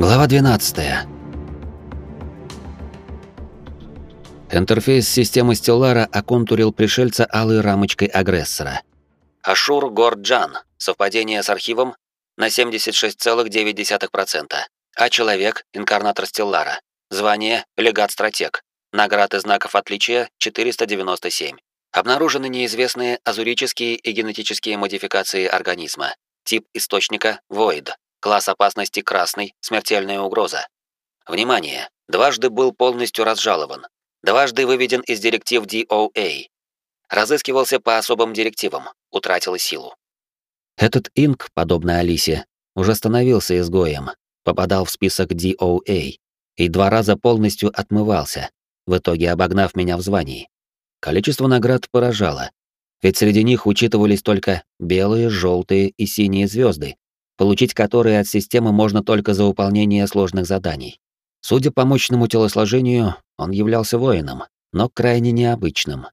Глава 12. Интерфейс системы Стеллара оконтурил пришельца алой рамочкой агрессора. Ашур Горджан. Совпадение с архивом на 76,9%. А человек — инкарнатор Стеллара. Звание — легат-стратег. Наград и знаков отличия — 497. Обнаружены неизвестные азурические и генетические модификации организма. Тип источника — Void. Класс опасности красный, смертельная угроза. Внимание! Дважды был полностью разжалован. Дважды выведен из директив DOA. Разыскивался по особым директивам, утратил силу. Этот инк, подобно Алисе, уже становился изгоем, попадал в список DOA и два раза полностью отмывался, в итоге обогнав меня в звании. Количество наград поражало, ведь среди них учитывались только белые, желтые и синие звезды, получить которые от системы можно только за выполнение сложных заданий. Судя по мощному телосложению, он являлся воином, но крайне необычным.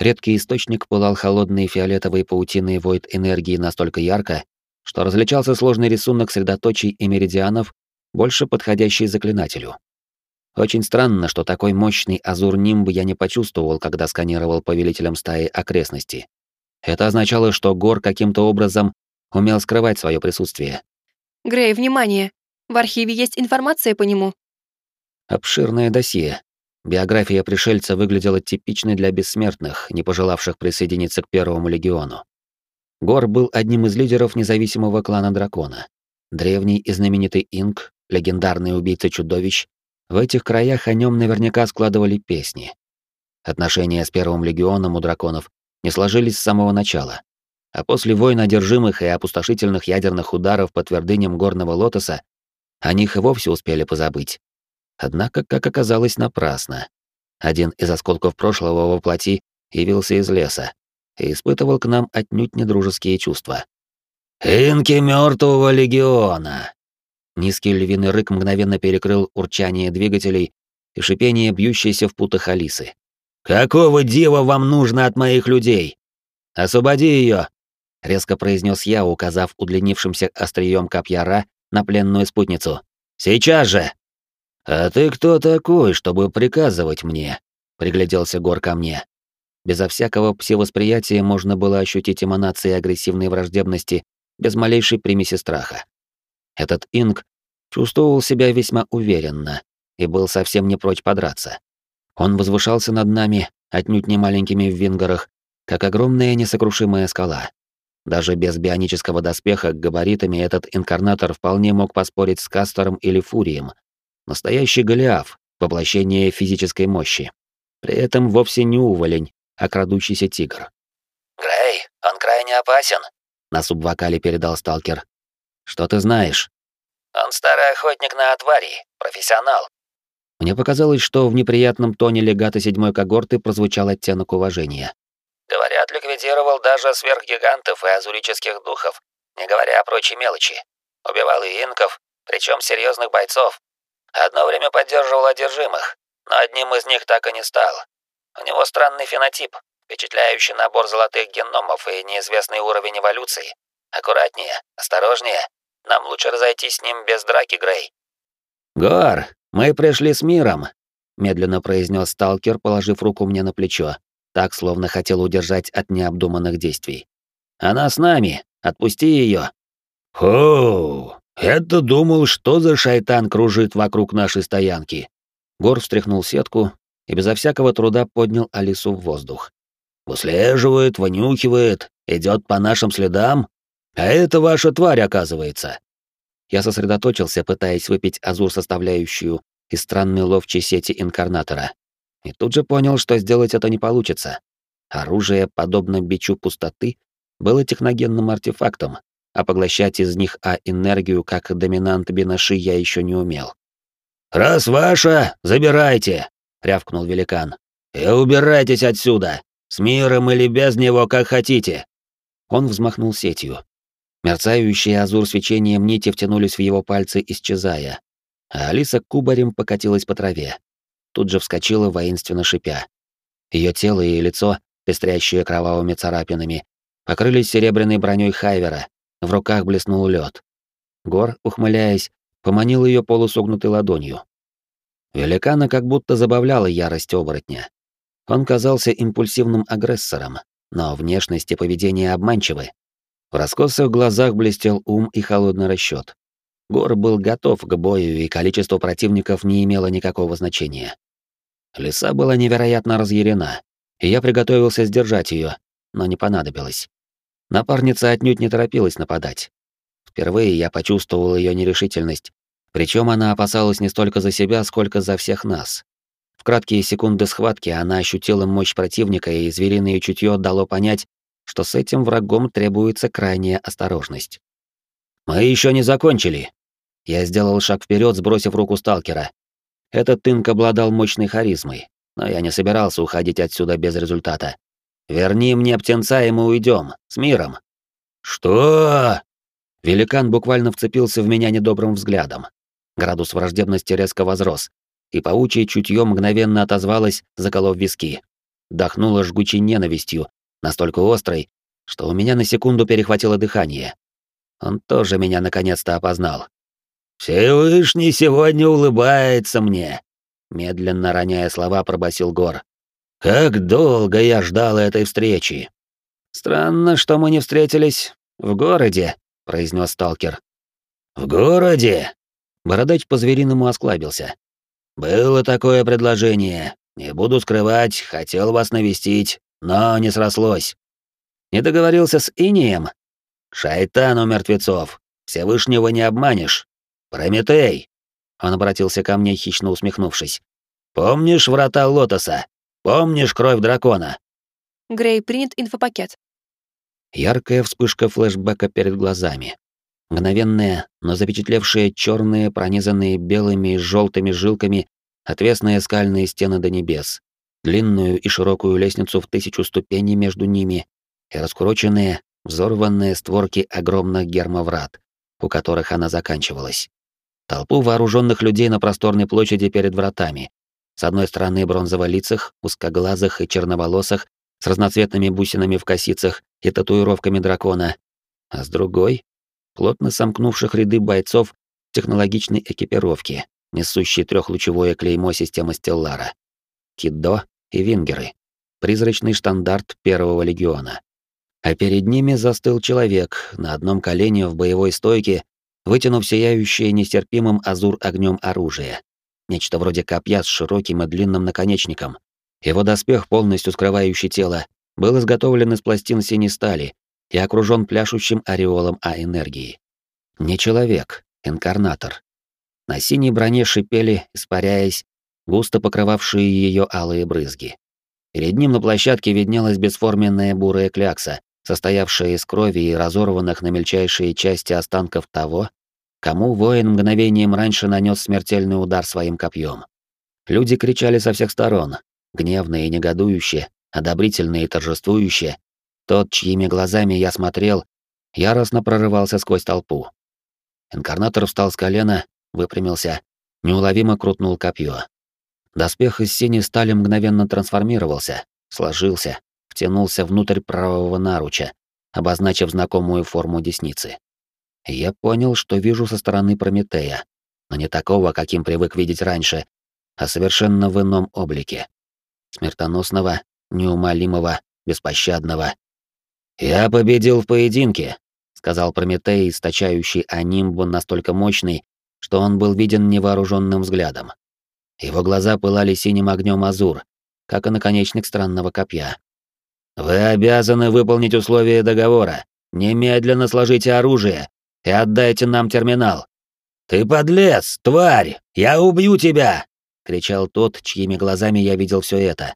Редкий источник пылал холодной фиолетовой паутиной войд энергии настолько ярко, что различался сложный рисунок средоточий и меридианов, больше подходящий заклинателю. Очень странно, что такой мощный азур-нимб я не почувствовал, когда сканировал повелителем стаи окрестности. Это означало, что Гор каким-то образом умел скрывать свое присутствие. Грей, внимание! В архиве есть информация по нему. Обширное досье. Биография пришельца выглядела типичной для бессмертных, не пожелавших присоединиться к Первому легиону. Гор был одним из лидеров независимого клана Дракона. Древний и знаменитый Инк, легендарный убийца чудовищ, в этих краях о нем наверняка складывали песни. Отношения с Первым легионом у драконов не сложились с самого начала а после войн одержимых и опустошительных ядерных ударов по твердыням горного лотоса о них и вовсе успели позабыть. Однако, как оказалось, напрасно. Один из осколков прошлого воплоти явился из леса и испытывал к нам отнюдь недружеские чувства. «Инки мертвого легиона!» Низкий львиный рык мгновенно перекрыл урчание двигателей и шипение бьющейся в путах Алисы. «Какого дива вам нужно от моих людей? Освободи ее резко произнес я, указав удлинившимся острием копья Ра на пленную спутницу. Сейчас же. А ты кто такой, чтобы приказывать мне? пригляделся Гор ко мне. Безо всякого псевосприятия можно было ощутить эманации агрессивной враждебности без малейшей примеси страха. Этот инг чувствовал себя весьма уверенно и был совсем не прочь подраться. Он возвышался над нами, отнюдь не маленькими в вингарах, как огромная несокрушимая скала. Даже без бионического доспеха габаритами этот инкарнатор вполне мог поспорить с Кастором или Фурием. Настоящий Голиаф, воплощение физической мощи. При этом вовсе не уволень, а крадущийся тигр. «Грей, он крайне опасен», — на субвокале передал сталкер. «Что ты знаешь?» «Он старый охотник на отвари, профессионал». Мне показалось, что в неприятном тоне легата седьмой когорты прозвучал оттенок уважения. Говорят, ликвидировал даже сверхгигантов и азурических духов, не говоря о прочей мелочи. Убивал и инков, причем серьезных бойцов. Одно время поддерживал одержимых, но одним из них так и не стал. У него странный фенотип, впечатляющий набор золотых геномов и неизвестный уровень эволюции. Аккуратнее, осторожнее. Нам лучше разойтись с ним без драки, Грей. «Гор, мы пришли с миром», — медленно произнес сталкер, положив руку мне на плечо так, словно хотел удержать от необдуманных действий. «Она с нами! Отпусти ее!» «Хоу! Это думал, что за шайтан кружит вокруг нашей стоянки?» Гор встряхнул сетку и безо всякого труда поднял Алису в воздух. «Выслеживает, вынюхивает, идет по нашим следам, а это ваша тварь, оказывается». Я сосредоточился, пытаясь выпить азур составляющую из странной ловчей сети инкарнатора и тут же понял, что сделать это не получится. Оружие, подобно бичу пустоты, было техногенным артефактом, а поглощать из них А-энергию как доминант Бинаши я еще не умел. «Раз ваша, забирайте!» — рявкнул великан. «И убирайтесь отсюда! С миром или без него, как хотите!» Он взмахнул сетью. Мерцающие азур свечением нити втянулись в его пальцы, исчезая, а Алиса кубарем покатилась по траве тут же вскочила, воинственно шипя. Ее тело и лицо, пестрящие кровавыми царапинами, покрылись серебряной броней Хайвера, в руках блеснул лед. Гор, ухмыляясь, поманил ее полусогнутой ладонью. Великана как будто забавляла ярость оборотня. Он казался импульсивным агрессором, но внешность и поведение обманчивы. В раскосых глазах блестел ум и холодный расчет. Гор был готов к бою, и количество противников не имело никакого значения. Лиса была невероятно разъярена, и я приготовился сдержать ее, но не понадобилось. Напарница отнюдь не торопилась нападать. Впервые я почувствовал ее нерешительность, причем она опасалась не столько за себя, сколько за всех нас. В краткие секунды схватки она ощутила мощь противника, и звериное чутье дало понять, что с этим врагом требуется крайняя осторожность. «Мы еще не закончили!» Я сделал шаг вперед, сбросив руку сталкера. Этот тынк обладал мощной харизмой, но я не собирался уходить отсюда без результата. «Верни мне птенца, и мы уйдем. С миром!» «Что?» Великан буквально вцепился в меня недобрым взглядом. Градус враждебности резко возрос, и паучье чутье мгновенно отозвалось, заколов виски. Дохнуло жгучей ненавистью, настолько острой, что у меня на секунду перехватило дыхание. Он тоже меня наконец-то опознал. «Всевышний сегодня улыбается мне», — медленно роняя слова, пробасил Гор. «Как долго я ждал этой встречи!» «Странно, что мы не встретились в городе», — произнес сталкер. «В городе?» Бородач по-звериному осклабился. «Было такое предложение. Не буду скрывать, хотел вас навестить, но не срослось. Не договорился с Инием? Шайтан у мертвецов. Всевышнего не обманешь. Прометей!» Он обратился ко мне, хищно усмехнувшись. «Помнишь врата Лотоса? Помнишь кровь дракона?» Грей, принят инфопакет. Яркая вспышка флешбека перед глазами. Мгновенные, но запечатлевшие черные, пронизанные белыми и желтыми жилками, отвесные скальные стены до небес, длинную и широкую лестницу в тысячу ступеней между ними и раскуроченные, взорванные створки огромных гермоврат, у которых она заканчивалась. Толпу вооруженных людей на просторной площади перед вратами. С одной стороны бронзово-лицых, узкоглазых и черноволосых, с разноцветными бусинами в косицах и татуировками дракона, а с другой плотно сомкнувших ряды бойцов технологичной экипировки, несущие трехлучевое клеймо системы Стеллара. Кидо и Вингеры. Призрачный штандарт Первого легиона. А перед ними застыл человек на одном колене в боевой стойке, вытянув сияющее нестерпимым азур огнем оружие. Нечто вроде копья с широким и длинным наконечником. Его доспех, полностью скрывающий тело, был изготовлен из пластин синей стали, и окружен пляшущим ореолом А-энергии. Не человек, инкарнатор. На синей броне шипели, испаряясь, густо покрывавшие ее алые брызги. Перед ним на площадке виднелась бесформенная бурая клякса, состоявшая из крови и разорванных на мельчайшие части останков того, кому воин мгновением раньше нанес смертельный удар своим копьем. Люди кричали со всех сторон, гневно и негодующе, одобрительно и торжествующе, тот, чьими глазами я смотрел, яростно прорывался сквозь толпу. Инкарнатор встал с колена, выпрямился, неуловимо крутнул копье. Доспех из синей стали мгновенно трансформировался, сложился, втянулся внутрь правого наруча, обозначив знакомую форму десницы. я понял, что вижу со стороны Прометея, но не такого, каким привык видеть раньше, а совершенно в ином облике. Смертоносного, неумолимого, беспощадного, «Я победил в поединке», — сказал Прометей, источающий анимбу настолько мощный, что он был виден невооруженным взглядом. Его глаза пылали синим огнем азур, как и наконечник странного копья. «Вы обязаны выполнить условия договора. Немедленно сложите оружие и отдайте нам терминал». «Ты подлец, тварь! Я убью тебя!» — кричал тот, чьими глазами я видел все это.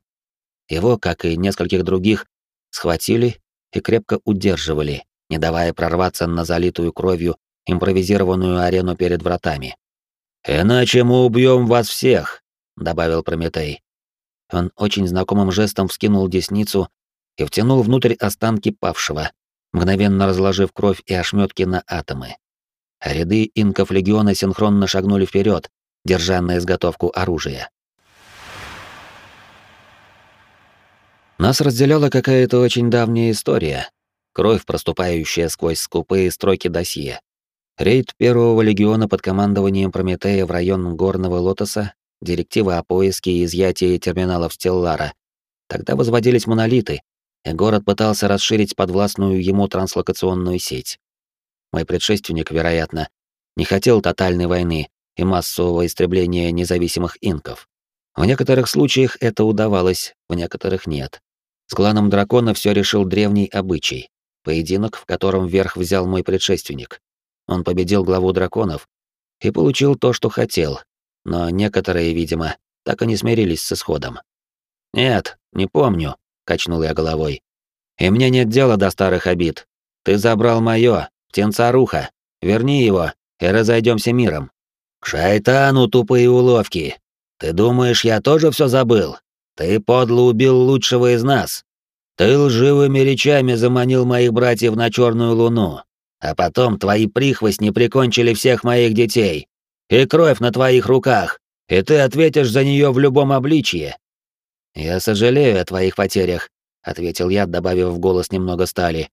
Его, как и нескольких других, схватили и крепко удерживали, не давая прорваться на залитую кровью импровизированную арену перед вратами. «Иначе мы убьем вас всех», — добавил Прометей. Он очень знакомым жестом вскинул десницу и втянул внутрь останки павшего, мгновенно разложив кровь и ошметки на атомы. ряды инков легиона синхронно шагнули вперед, держа на изготовку оружия. Нас разделяла какая-то очень давняя история, кровь, проступающая сквозь скупые строки досье. Рейд первого легиона под командованием Прометея в район Горного Лотоса, директива о поиске и изъятии терминалов Стеллара. Тогда возводились монолиты, и город пытался расширить подвластную ему транслокационную сеть. Мой предшественник, вероятно, не хотел тотальной войны и массового истребления независимых инков. В некоторых случаях это удавалось, в некоторых нет. С кланом дракона все решил древний обычай. Поединок, в котором верх взял мой предшественник. Он победил главу драконов и получил то, что хотел, но некоторые, видимо, так и не смирились с исходом. «Нет, не помню», — качнул я головой. «И мне нет дела до старых обид. Ты забрал моё, птенца Руха. Верни его, и разойдемся миром». «К шайтану тупые уловки. Ты думаешь, я тоже все забыл? Ты подло убил лучшего из нас. Ты лживыми речами заманил моих братьев на черную луну, а потом твои прихвостни прикончили всех моих детей. И кровь на твоих руках, и ты ответишь за нее в любом обличье. Я сожалею о твоих потерях, ответил я, добавив в голос немного стали.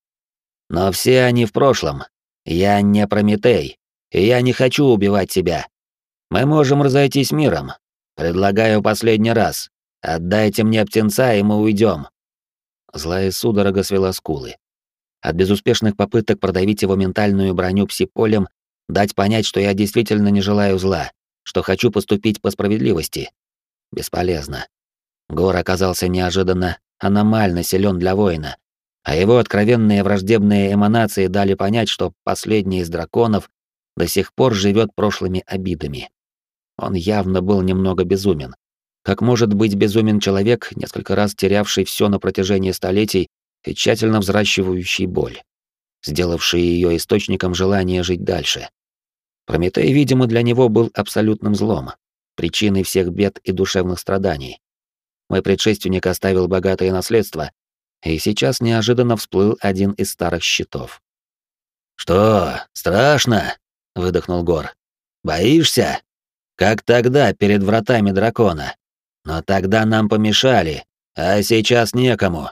Но все они в прошлом. Я не Прометей, и я не хочу убивать тебя. Мы можем разойтись миром. Предлагаю последний раз. Отдайте мне птенца, и мы уйдем. Злая судорога свела скулы. От безуспешных попыток продавить его ментальную броню псиполем, дать понять, что я действительно не желаю зла, что хочу поступить по справедливости. Бесполезно. Гор оказался неожиданно аномально силен для воина, а его откровенные враждебные эманации дали понять, что последний из драконов до сих пор живет прошлыми обидами. Он явно был немного безумен. Как может быть безумен человек, несколько раз терявший все на протяжении столетий и тщательно взращивающий боль, сделавший ее источником желания жить дальше? Прометей, видимо, для него был абсолютным злом, причиной всех бед и душевных страданий. Мой предшественник оставил богатое наследство, и сейчас неожиданно всплыл один из старых щитов. «Что, страшно?» — выдохнул Гор. «Боишься? Как тогда перед вратами дракона?» Но тогда нам помешали, а сейчас некому.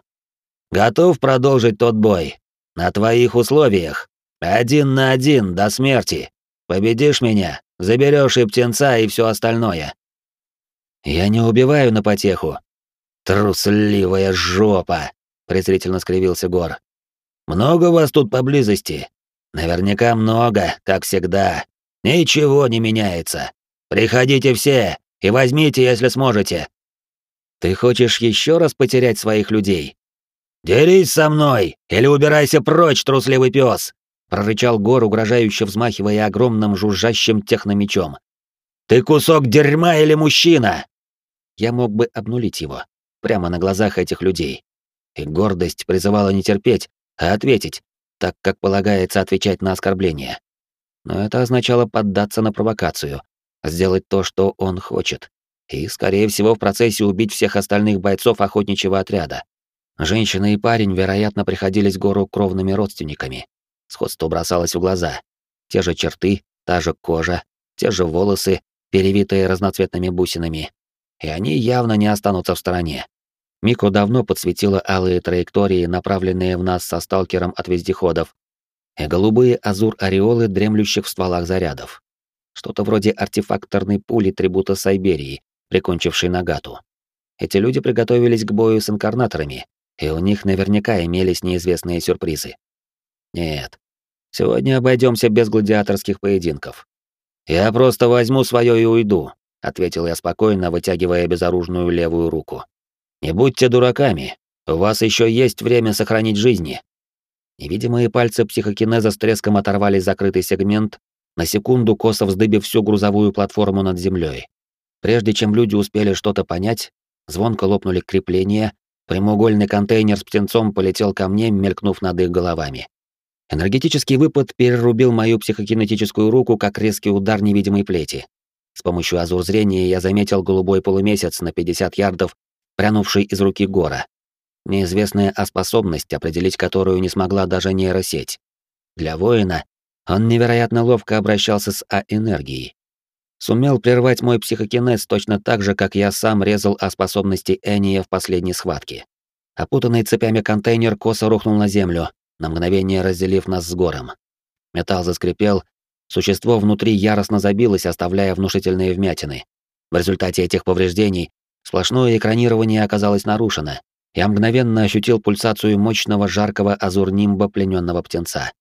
Готов продолжить тот бой? На твоих условиях. Один на один до смерти. Победишь меня, заберешь и птенца, и все остальное. Я не убиваю на потеху. Трусливая жопа, презрительно скривился Гор. Много вас тут поблизости? Наверняка много, как всегда. Ничего не меняется. Приходите все, и возьмите, если сможете. Ты хочешь еще раз потерять своих людей? Дерись со мной или убирайся прочь, трусливый пес! прорычал Гор, угрожающе взмахивая огромным жужжащим техномечом. Ты кусок дерьма или мужчина? Я мог бы обнулить его прямо на глазах этих людей. И гордость призывала не терпеть, а ответить, так как полагается отвечать на оскорбление. Но это означало поддаться на провокацию, сделать то, что он хочет. И, скорее всего, в процессе убить всех остальных бойцов охотничьего отряда. Женщина и парень, вероятно, приходились гору кровными родственниками. Сходство бросалось в глаза. Те же черты, та же кожа, те же волосы, перевитые разноцветными бусинами. И они явно не останутся в стороне. Мико давно подсветила алые траектории, направленные в нас со сталкером от вездеходов, и голубые азур-ореолы, дремлющих в стволах зарядов. Что-то вроде артефакторной пули трибута Сайберии, прикончившей Нагату. Эти люди приготовились к бою с инкарнаторами, и у них наверняка имелись неизвестные сюрпризы. Нет, сегодня обойдемся без гладиаторских поединков. Я просто возьму свое и уйду, ответил я спокойно, вытягивая безоружную левую руку. Не будьте дураками, у вас еще есть время сохранить жизни. Невидимые пальцы психокинеза с треском оторвали закрытый сегмент на секунду косо вздыбив всю грузовую платформу над землей. Прежде чем люди успели что-то понять, звонко лопнули крепления, прямоугольный контейнер с птенцом полетел ко мне, мелькнув над их головами. Энергетический выпад перерубил мою психокинетическую руку, как резкий удар невидимой плети. С помощью азур зрения я заметил голубой полумесяц на 50 ярдов, прянувший из руки гора. Неизвестная а способность, определить которую не смогла даже нейросеть. Для воина он невероятно ловко обращался с А-энергией. Сумел прервать мой психокинез точно так же, как я сам резал о способности Эния в последней схватке. Опутанный цепями контейнер косо рухнул на землю, на мгновение разделив нас с гором. Металл заскрипел, Существо внутри яростно забилось, оставляя внушительные вмятины. В результате этих повреждений сплошное экранирование оказалось нарушено. Я мгновенно ощутил пульсацию мощного жаркого азурнимба плененного птенца.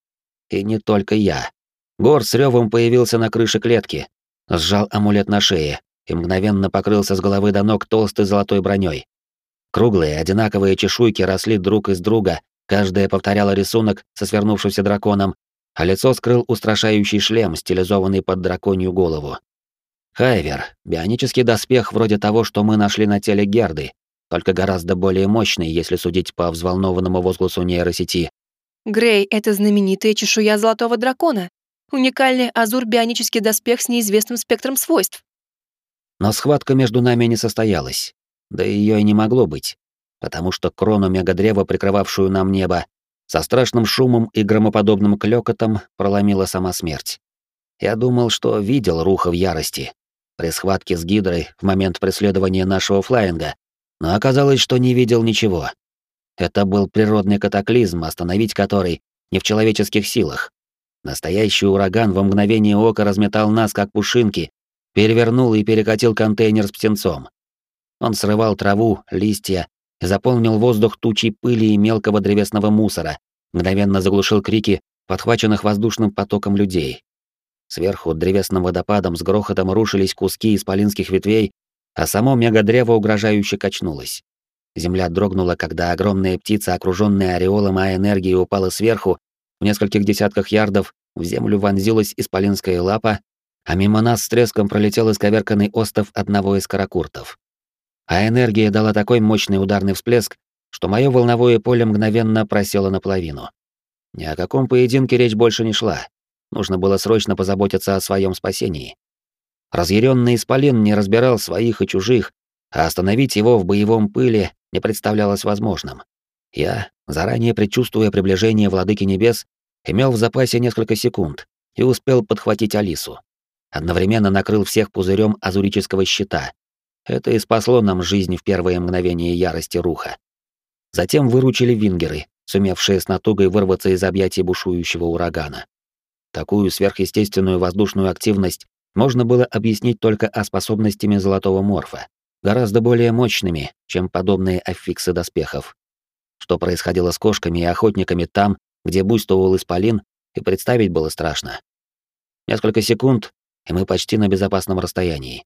И не только я. Гор с ревом появился на крыше клетки, сжал амулет на шее и мгновенно покрылся с головы до ног толстой золотой броней. Круглые, одинаковые чешуйки росли друг из друга, каждая повторяла рисунок со свернувшимся драконом, а лицо скрыл устрашающий шлем, стилизованный под драконью голову. Хайвер — бионический доспех вроде того, что мы нашли на теле Герды, только гораздо более мощный, если судить по взволнованному возгласу нейросети. Грей — это знаменитая чешуя золотого дракона. Уникальный азур-бионический доспех с неизвестным спектром свойств. Но схватка между нами не состоялась. Да ее и не могло быть, потому что крону мегадрева, прикрывавшую нам небо, со страшным шумом и громоподобным клёкотом проломила сама смерть. Я думал, что видел Руха в ярости при схватке с Гидрой в момент преследования нашего флайинга, но оказалось, что не видел ничего. Это был природный катаклизм, остановить который не в человеческих силах. Настоящий ураган во мгновение ока разметал нас, как пушинки, перевернул и перекатил контейнер с птенцом. Он срывал траву, листья, заполнил воздух тучей пыли и мелкого древесного мусора, мгновенно заглушил крики подхваченных воздушным потоком людей. Сверху древесным водопадом с грохотом рушились куски исполинских ветвей, а само мегадрево угрожающе качнулось. Земля дрогнула, когда огромная птица, окруженная ореолом А-энергии, упала сверху, в нескольких десятках ярдов в землю вонзилась исполинская лапа, а мимо нас с треском пролетел исковерканный остов одного из каракуртов а энергия дала такой мощный ударный всплеск, что мое волновое поле мгновенно просело наполовину. Ни о каком поединке речь больше не шла. Нужно было срочно позаботиться о своем спасении. Разъяренный исполин не разбирал своих и чужих, а остановить его в боевом пыле не представлялось возможным. Я, заранее предчувствуя приближение владыки небес, имел в запасе несколько секунд и успел подхватить Алису. Одновременно накрыл всех пузырем азурического щита, это и спасло нам жизнь в первые мгновения ярости руха. Затем выручили вингеры, сумевшие с натугой вырваться из объятий бушующего урагана. Такую сверхъестественную воздушную активность можно было объяснить только о способностями золотого морфа, гораздо более мощными, чем подобные аффиксы доспехов. Что происходило с кошками и охотниками там, где буйствовал исполин, и представить было страшно. Несколько секунд, и мы почти на безопасном расстоянии.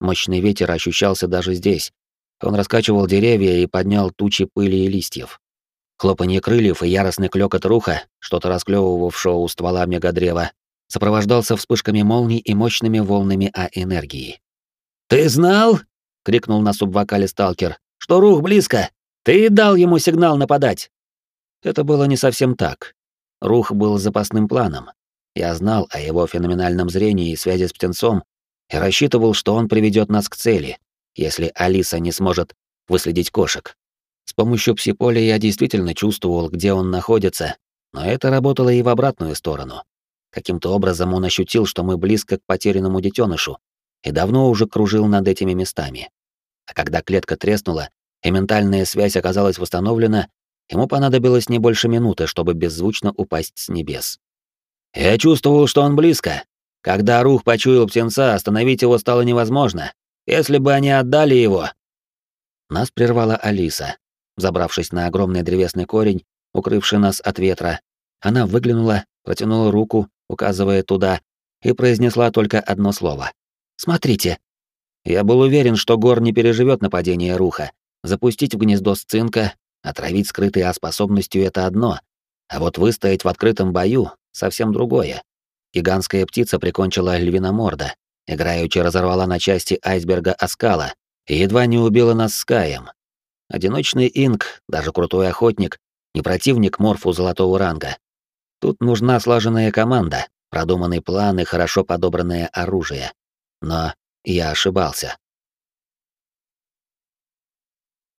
Мощный ветер ощущался даже здесь. Он раскачивал деревья и поднял тучи пыли и листьев. Хлопанье крыльев и яростный клёкот руха, что-то расклёвывавшего у ствола мегадрева, сопровождался вспышками молний и мощными волнами А-энергии. «Ты знал?» — крикнул на субвокале сталкер. «Что рух близко? Ты дал ему сигнал нападать!» Это было не совсем так. Рух был запасным планом. Я знал о его феноменальном зрении и связи с птенцом, и рассчитывал, что он приведет нас к цели, если Алиса не сможет выследить кошек. С помощью псиполя я действительно чувствовал, где он находится, но это работало и в обратную сторону. Каким-то образом он ощутил, что мы близко к потерянному детенышу, и давно уже кружил над этими местами. А когда клетка треснула, и ментальная связь оказалась восстановлена, ему понадобилось не больше минуты, чтобы беззвучно упасть с небес. «Я чувствовал, что он близко», когда Рух почуял птенца, остановить его стало невозможно. Если бы они отдали его... Нас прервала Алиса. Забравшись на огромный древесный корень, укрывший нас от ветра, она выглянула, протянула руку, указывая туда, и произнесла только одно слово. «Смотрите». Я был уверен, что Гор не переживет нападение Руха. Запустить в гнездо сцинка, отравить скрытой А способностью — это одно, а вот выстоять в открытом бою — совсем другое. Гигантская птица прикончила львиноморда, играючи разорвала на части айсберга оскала и едва не убила нас с Каем. Одиночный инк, даже крутой охотник, не противник морфу золотого ранга. Тут нужна слаженная команда, продуманный план и хорошо подобранное оружие. Но я ошибался.